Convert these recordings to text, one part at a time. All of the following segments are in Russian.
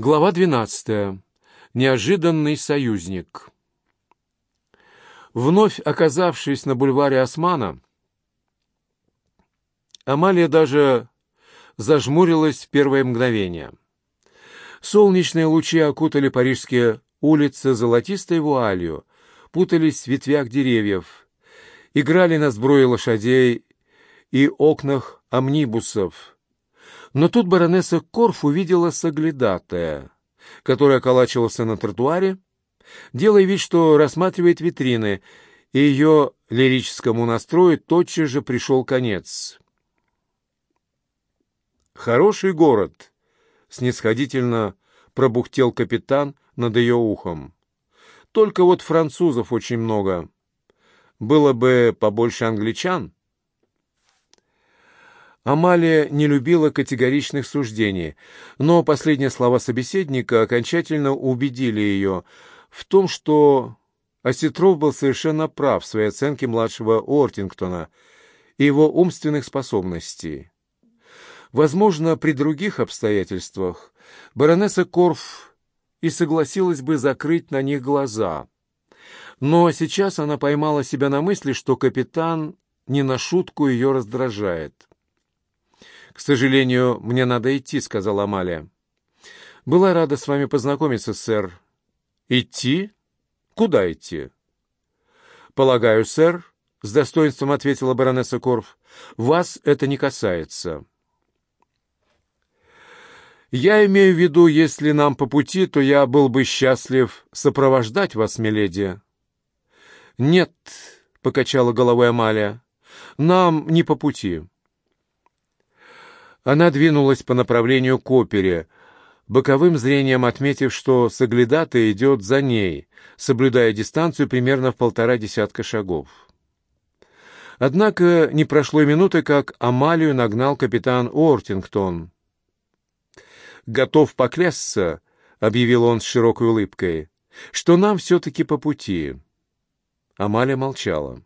Глава 12. Неожиданный союзник. Вновь оказавшись на бульваре Османа, Амалия даже зажмурилась в первое мгновение. Солнечные лучи окутали парижские улицы золотистой вуалью, путались в ветвях деревьев, играли на сбруе лошадей и окнах амнибусов — но тут баронесса Корф увидела соглядатая, который околачивался на тротуаре, делая вид, что рассматривает витрины, и ее лирическому настрою тотчас же пришел конец. «Хороший город», — снисходительно пробухтел капитан над ее ухом. «Только вот французов очень много. Было бы побольше англичан». Амалия не любила категоричных суждений, но последние слова собеседника окончательно убедили ее в том, что Осетров был совершенно прав в своей оценке младшего Ортингтона и его умственных способностей. Возможно, при других обстоятельствах баронесса Корф и согласилась бы закрыть на них глаза. Но сейчас она поймала себя на мысли, что капитан не на шутку ее раздражает. «К сожалению, мне надо идти», — сказала Амалия. «Была рада с вами познакомиться, сэр». «Идти? Куда идти?» «Полагаю, сэр», — с достоинством ответила баронесса Корф, — «вас это не касается». «Я имею в виду, если нам по пути, то я был бы счастлив сопровождать вас, миледи». «Нет», — покачала головой Амалия, — «нам не по пути». Она двинулась по направлению к опере, боковым зрением отметив, что соглядатый идет за ней, соблюдая дистанцию примерно в полтора десятка шагов. Однако не прошло и минуты, как Амалию нагнал капитан Уортингтон. «Готов поклясться», — объявил он с широкой улыбкой, — «что нам все-таки по пути». Амалия молчала.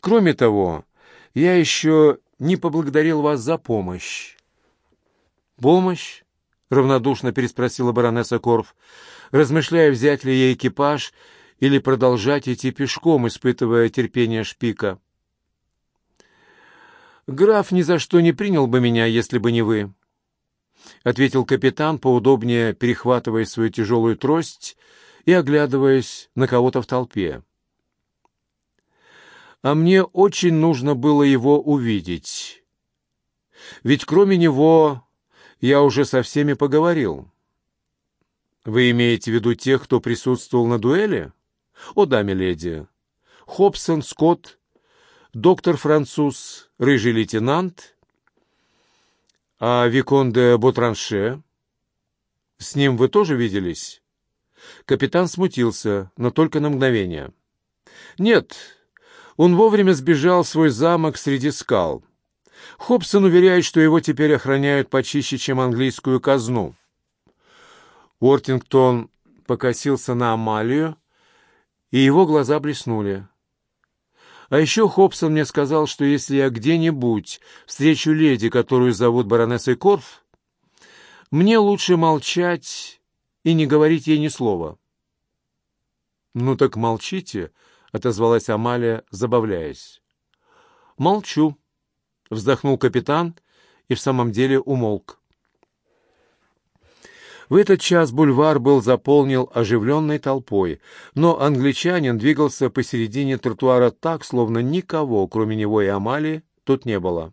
«Кроме того, я еще не поблагодарил вас за помощь». «Помощь?» — равнодушно переспросила баронесса Корф, размышляя, взять ли ей экипаж или продолжать идти пешком, испытывая терпение шпика. «Граф ни за что не принял бы меня, если бы не вы», — ответил капитан, поудобнее перехватывая свою тяжелую трость и оглядываясь на кого-то в толпе а мне очень нужно было его увидеть. Ведь кроме него я уже со всеми поговорил. Вы имеете в виду тех, кто присутствовал на дуэли? О да, миледи. Хобсон, Скотт, доктор-француз, рыжий лейтенант, а Викон де Ботранше. С ним вы тоже виделись? Капитан смутился, но только на мгновение. Нет, он вовремя сбежал в свой замок среди скал. Хобсон уверяет, что его теперь охраняют почище, чем английскую казну. Уортингтон покосился на Амалию, и его глаза блеснули. А еще Хобсон мне сказал, что если я где-нибудь встречу леди, которую зовут баронессой Корф, мне лучше молчать и не говорить ей ни слова. «Ну так молчите», — отозвалась Амалия, забавляясь. «Молчу», — вздохнул капитан и в самом деле умолк. В этот час бульвар был заполнен оживленной толпой, но англичанин двигался посередине тротуара так, словно никого, кроме него и Амалии, тут не было.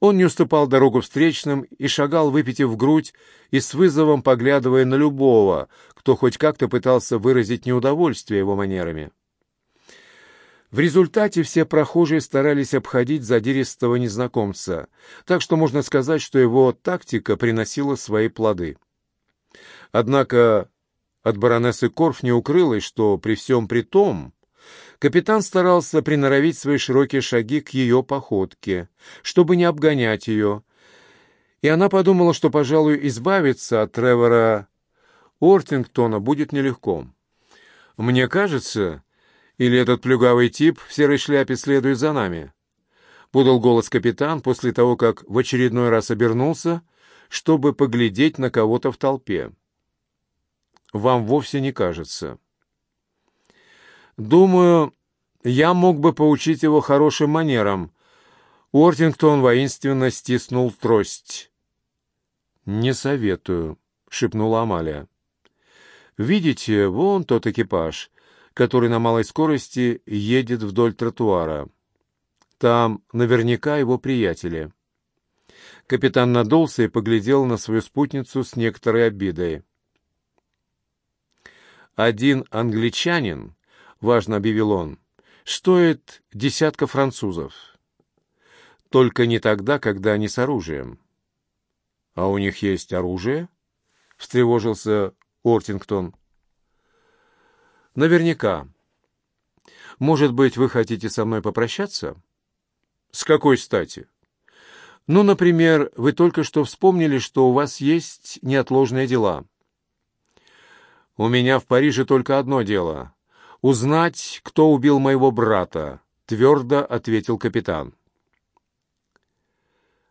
Он не уступал дорогу встречным и шагал, выпитив грудь и с вызовом поглядывая на любого, кто хоть как-то пытался выразить неудовольствие его манерами. В результате все прохожие старались обходить задиристого незнакомца, так что можно сказать, что его тактика приносила свои плоды. Однако от баронессы Корф не укрылось, что при всем при том капитан старался приноровить свои широкие шаги к ее походке, чтобы не обгонять ее, и она подумала, что, пожалуй, избавиться от Тревора Ортингтона будет нелегко. «Мне кажется, или этот плюгавый тип в серой шляпе следует за нами?» — подал голос капитан после того, как в очередной раз обернулся, чтобы поглядеть на кого-то в толпе. Вам вовсе не кажется. Думаю, я мог бы поучить его хорошим манерам. Уортингтон воинственно стиснул трость. «Не советую», — шепнула Амалия. «Видите, вон тот экипаж, который на малой скорости едет вдоль тротуара. Там наверняка его приятели». Капитан надулся и поглядел на свою спутницу с некоторой обидой. «Один англичанин, — важно объявил он, — стоит десятка французов. Только не тогда, когда они с оружием». «А у них есть оружие?» — встревожился Ортингтон. «Наверняка. Может быть, вы хотите со мной попрощаться?» «С какой стати?» «Ну, например, вы только что вспомнили, что у вас есть неотложные дела». «У меня в Париже только одно дело — узнать, кто убил моего брата», — твердо ответил капитан.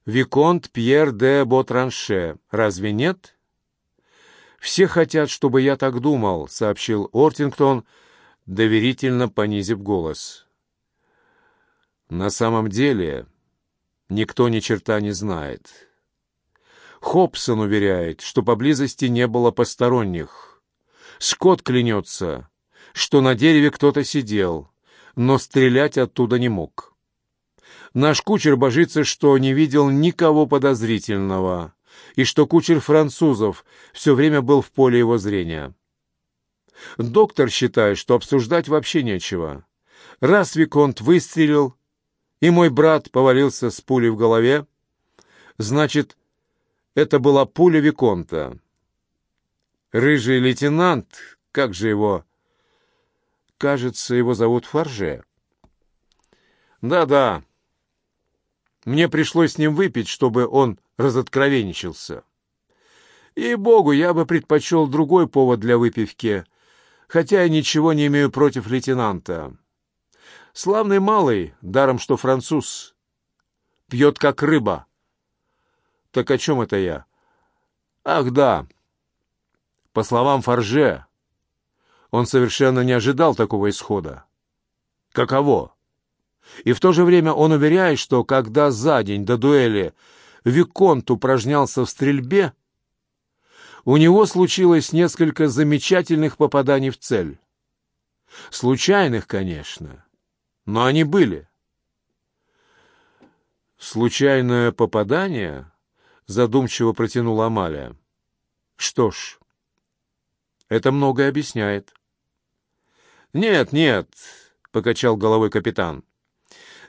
«Виконт Пьер де Ботранше, разве нет?» «Все хотят, чтобы я так думал», — сообщил Ортингтон, доверительно понизив голос. «На самом деле никто ни черта не знает. Хобсон уверяет, что поблизости не было посторонних. Скотт клянется, что на дереве кто-то сидел, но стрелять оттуда не мог. Наш кучер божится, что не видел никого подозрительного» и что кучер французов все время был в поле его зрения. Доктор считает, что обсуждать вообще нечего. Раз Виконт выстрелил, и мой брат повалился с пулей в голове, значит, это была пуля Виконта. Рыжий лейтенант, как же его... Кажется, его зовут Фарже. Да-да, мне пришлось с ним выпить, чтобы он разоткровенничался. И, богу, я бы предпочел другой повод для выпивки, хотя я ничего не имею против лейтенанта. Славный малый, даром что француз, пьет как рыба. Так о чем это я? Ах, да. По словам Фарже, он совершенно не ожидал такого исхода. Каково? И в то же время он уверяет, что когда за день до дуэли Виконт упражнялся в стрельбе, у него случилось несколько замечательных попаданий в цель. Случайных, конечно, но они были. «Случайное попадание?» — задумчиво протянула Амалия. «Что ж, это многое объясняет». «Нет, нет», — покачал головой капитан.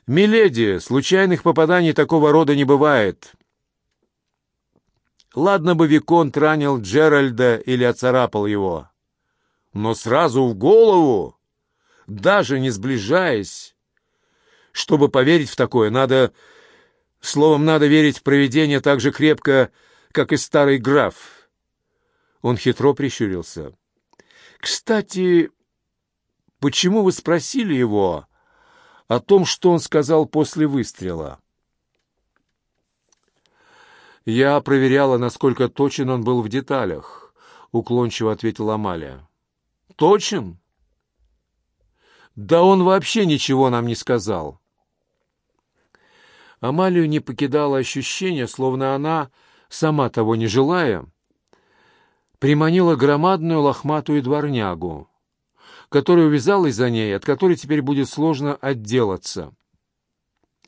«Миледи, случайных попаданий такого рода не бывает. Ладно бы Виконт ранил Джеральда или оцарапал его. Но сразу в голову, даже не сближаясь. Чтобы поверить в такое, надо... Словом, надо верить в провидение так же крепко, как и старый граф. Он хитро прищурился. «Кстати, почему вы спросили его о том, что он сказал после выстрела?» «Я проверяла, насколько точен он был в деталях», — уклончиво ответила Амалия. «Точен?» «Да он вообще ничего нам не сказал». Амалию не покидало ощущение, словно она, сама того не желая, приманила громадную лохматую дворнягу, которая увязалась за ней, от которой теперь будет сложно отделаться.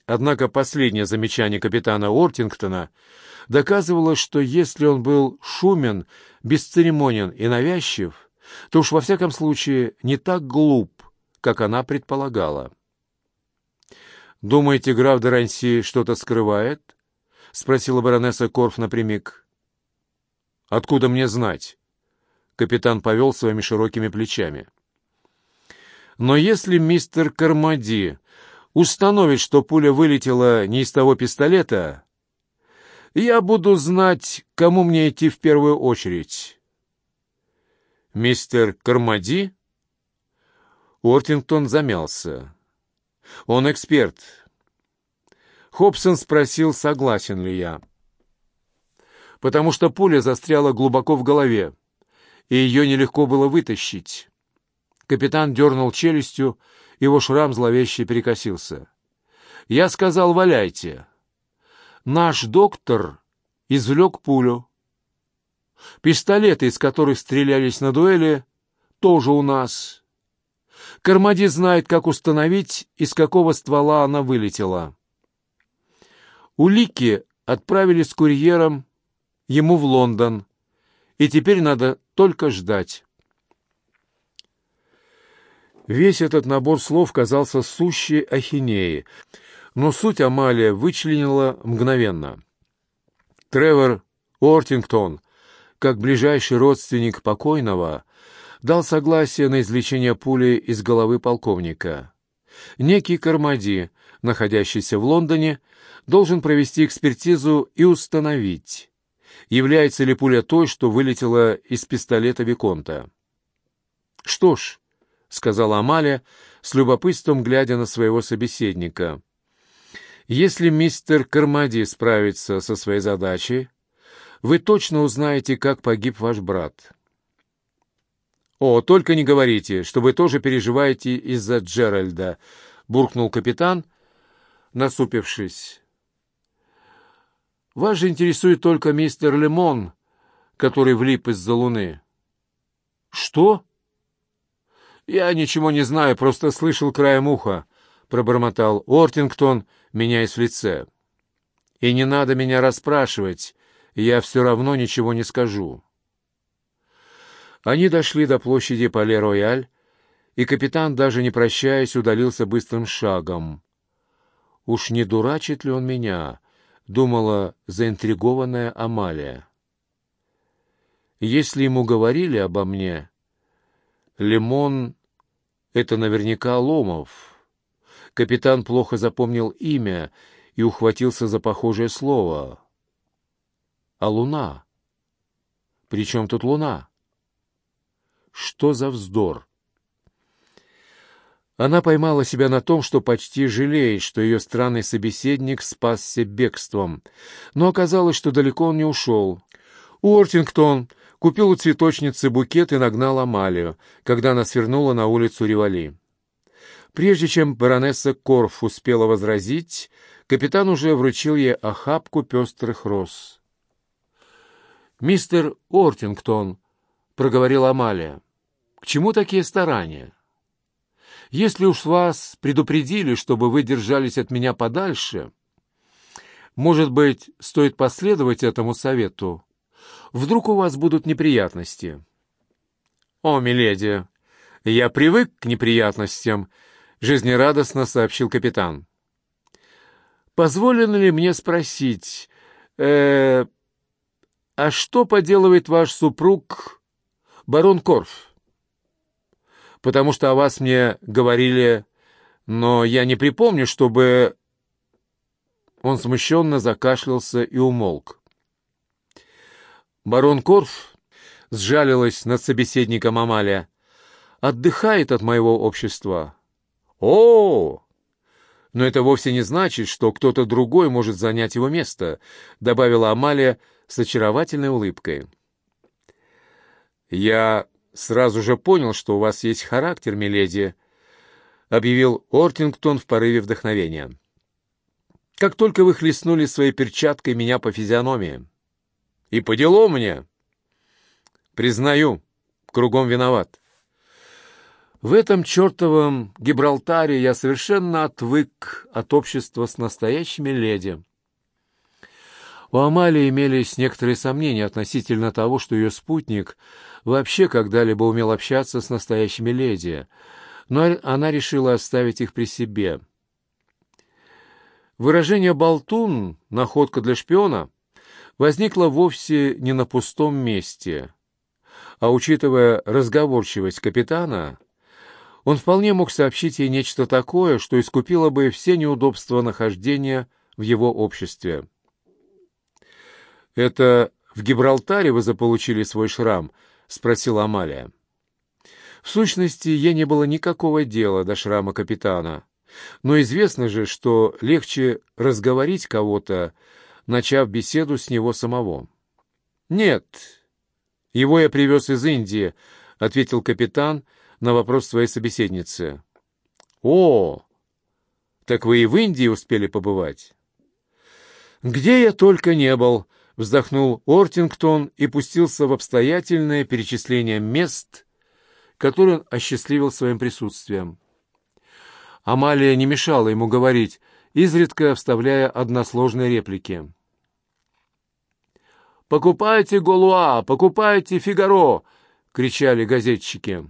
Однако последнее замечание капитана Ортингтона — доказывало, что если он был шумен, бесцеремонен и навязчив, то уж во всяком случае не так глуп, как она предполагала. «Думаете, граф де Ранси что-то скрывает?» — спросила баронесса Корф напрямик. «Откуда мне знать?» — капитан повел своими широкими плечами. «Но если мистер Кармади установит, что пуля вылетела не из того пистолета, я буду знать, кому мне идти в первую очередь. Мистер Кармади? Уортингтон замялся. Он эксперт. Хобсон спросил, согласен ли я. потому что пуля застряла глубоко в голове, и ее нелегко было вытащить. Капитан дернул челюстью, его шрам зловеще перекосился. Я сказал, валяйте. Наш доктор извлек пулю. Пистолеты, из которых стрелялись на дуэли, тоже у нас. Кармади знает, как установить, из какого ствола она вылетела. Улики отправили с курьером ему в Лондон, и теперь надо только ждать. Весь этот набор слов казался сущей ахинеей, но суть Амалия вычленила мгновенно. Тревор Ортингтон, как ближайший родственник покойного, дал согласие на извлечение пули из головы полковника. Некий Кармади, находящийся в Лондоне, должен провести экспертизу и установить, является ли пуля той, что вылетела из пистолета Виконта. «Что ж», — сказала Амалия, с любопытством глядя на своего собеседника, «если мистер Кармади справится со своей задачей, вы точно узнаете, как погиб ваш брат». «О, только не говорите, что вы тоже переживаете из-за Джеральда», — буркнул капитан, насупившись. Вас же интересует только мистер Лемон, который влип из-за луны. Что? Я ничего не знаю, просто слышал краем уха, пробормотал Ортингтон, меняясь в лице. И не надо меня расспрашивать, я все равно ничего не скажу. Они дошли до площади Пале-Рояль, и капитан, даже не прощаясь, удалился быстрым шагом. Уж не дурачит ли он меня? думала заинтригованная Амалия. Если ему говорили обо мне, Лимон — это наверняка Ломов. Капитан плохо запомнил имя и ухватился за похожее слово. А луна? При чем тут луна? Что за вздор? Она поймала себя на том, что почти жалеет, что ее странный собеседник спасся бегством. Но оказалось, что далеко он не ушел. Уортингтон купил у цветочницы букет и нагнал Амалию, когда она свернула на улицу Ривали. Прежде чем баронесса Корф успела возразить, капитан уже вручил ей охапку пестрых роз. «Мистер Уортингтон», — проговорила Амалия, — «к чему такие старания?» Если уж вас предупредили, чтобы вы держались от меня подальше, может быть, стоит последовать этому совету. Вдруг у вас будут неприятности. О, миледи, я привык к неприятностям, жизнерадостно сообщил капитан. Позволено ли мне спросить, э, а что поделывает ваш супруг, барон Корф? потому что о вас мне говорили, но я не припомню, чтобы...» Он смущенно закашлялся и умолк. Барон Корф сжалилась над собеседником Амалия. «Отдыхает от моего общества». «О, но это вовсе не значит, что кто-то другой может занять его место», добавила Амалия с очаровательной улыбкой. «Я сразу же понял, что у вас есть характер, миледи», — объявил Ортингтон в порыве вдохновения. «Как только вы хлестнули своей перчаткой меня по физиономии. И по делу мне. Признаю, кругом виноват. В этом чертовом Гибралтаре я совершенно отвык от общества с настоящими леди». У Амалии имелись некоторые сомнения относительно того, что ее спутник вообще когда-либо умел общаться с настоящими леди, но она решила оставить их при себе. Выражение «болтун» — находка для шпиона — возникло вовсе не на пустом месте, а учитывая разговорчивость капитана, он вполне мог сообщить ей нечто такое, что искупило бы все неудобства нахождения в его обществе. «Это в Гибралтаре вы заполучили свой шрам?» — спросила Амалия. В сущности, ей не было никакого дела до шрама капитана. Но известно же, что легче разговорить кого-то, начав беседу с него самого. «Нет, его я привез из Индии», — ответил капитан на вопрос своей собеседницы. «О, так вы и в Индии успели побывать?» «Где я только не был», — вздохнул Ортингтон и пустился в обстоятельное перечисление мест, которые он осчастливил своим присутствием. Амалия не мешала ему говорить, изредка вставляя односложные реплики. «Покупайте Голуа! Покупайте Фигаро!» — кричали газетчики.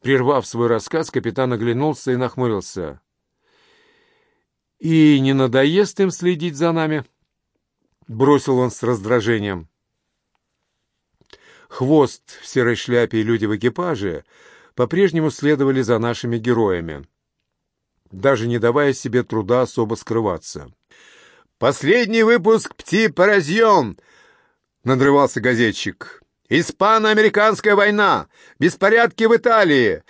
Прервав свой рассказ, капитан оглянулся и нахмурился. «И не надоест им следить за нами?» — бросил он с раздражением. Хвост в серой шляпе и люди в экипаже по-прежнему следовали за нашими героями, даже не давая себе труда особо скрываться. «Последний выпуск «Пти-Паразьон», — надрывался газетчик. «Испано-американская война! Беспорядки в Италии!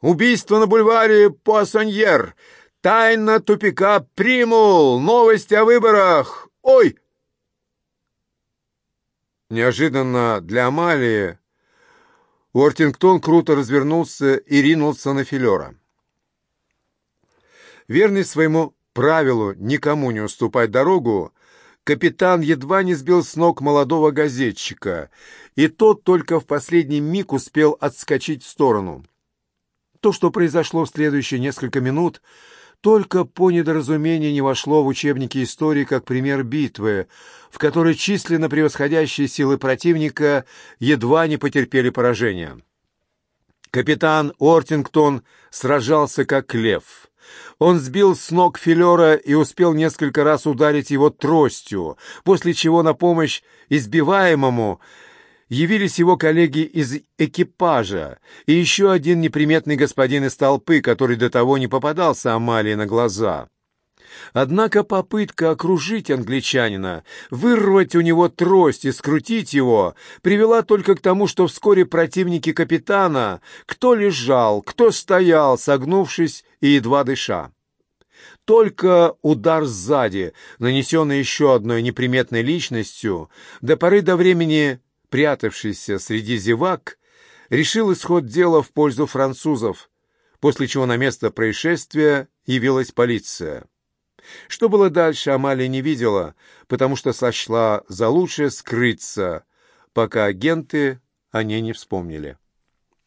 Убийство на бульваре Пуассоньер! Тайна тупика Примул! Новости о выборах! Ой!» Неожиданно для Амалии Уортингтон круто развернулся и ринулся на филера. Верный своему правилу никому не уступать дорогу, капитан едва не сбил с ног молодого газетчика, и тот только в последний миг успел отскочить в сторону. То, что произошло в следующие несколько минут, только по недоразумению не вошло в учебники истории как пример битвы, в которой численно превосходящие силы противника едва не потерпели поражение. Капитан Ортингтон сражался как лев — он сбил с ног филера и успел несколько раз ударить его тростью, после чего на помощь избиваемому явились его коллеги из экипажа и еще один неприметный господин из толпы, который до того не попадался Амалии на глаза. Однако попытка окружить англичанина, вырвать у него трость и скрутить его, привела только к тому, что вскоре противники капитана, кто лежал, кто стоял, согнувшись и едва дыша. Только удар сзади, нанесенный еще одной неприметной личностью, до поры до времени прятавшийся среди зевак, решил исход дела в пользу французов, после чего на место происшествия явилась полиция. Что было дальше, Амалия не видела, потому что сочла за лучшее скрыться, пока агенты о ней не вспомнили.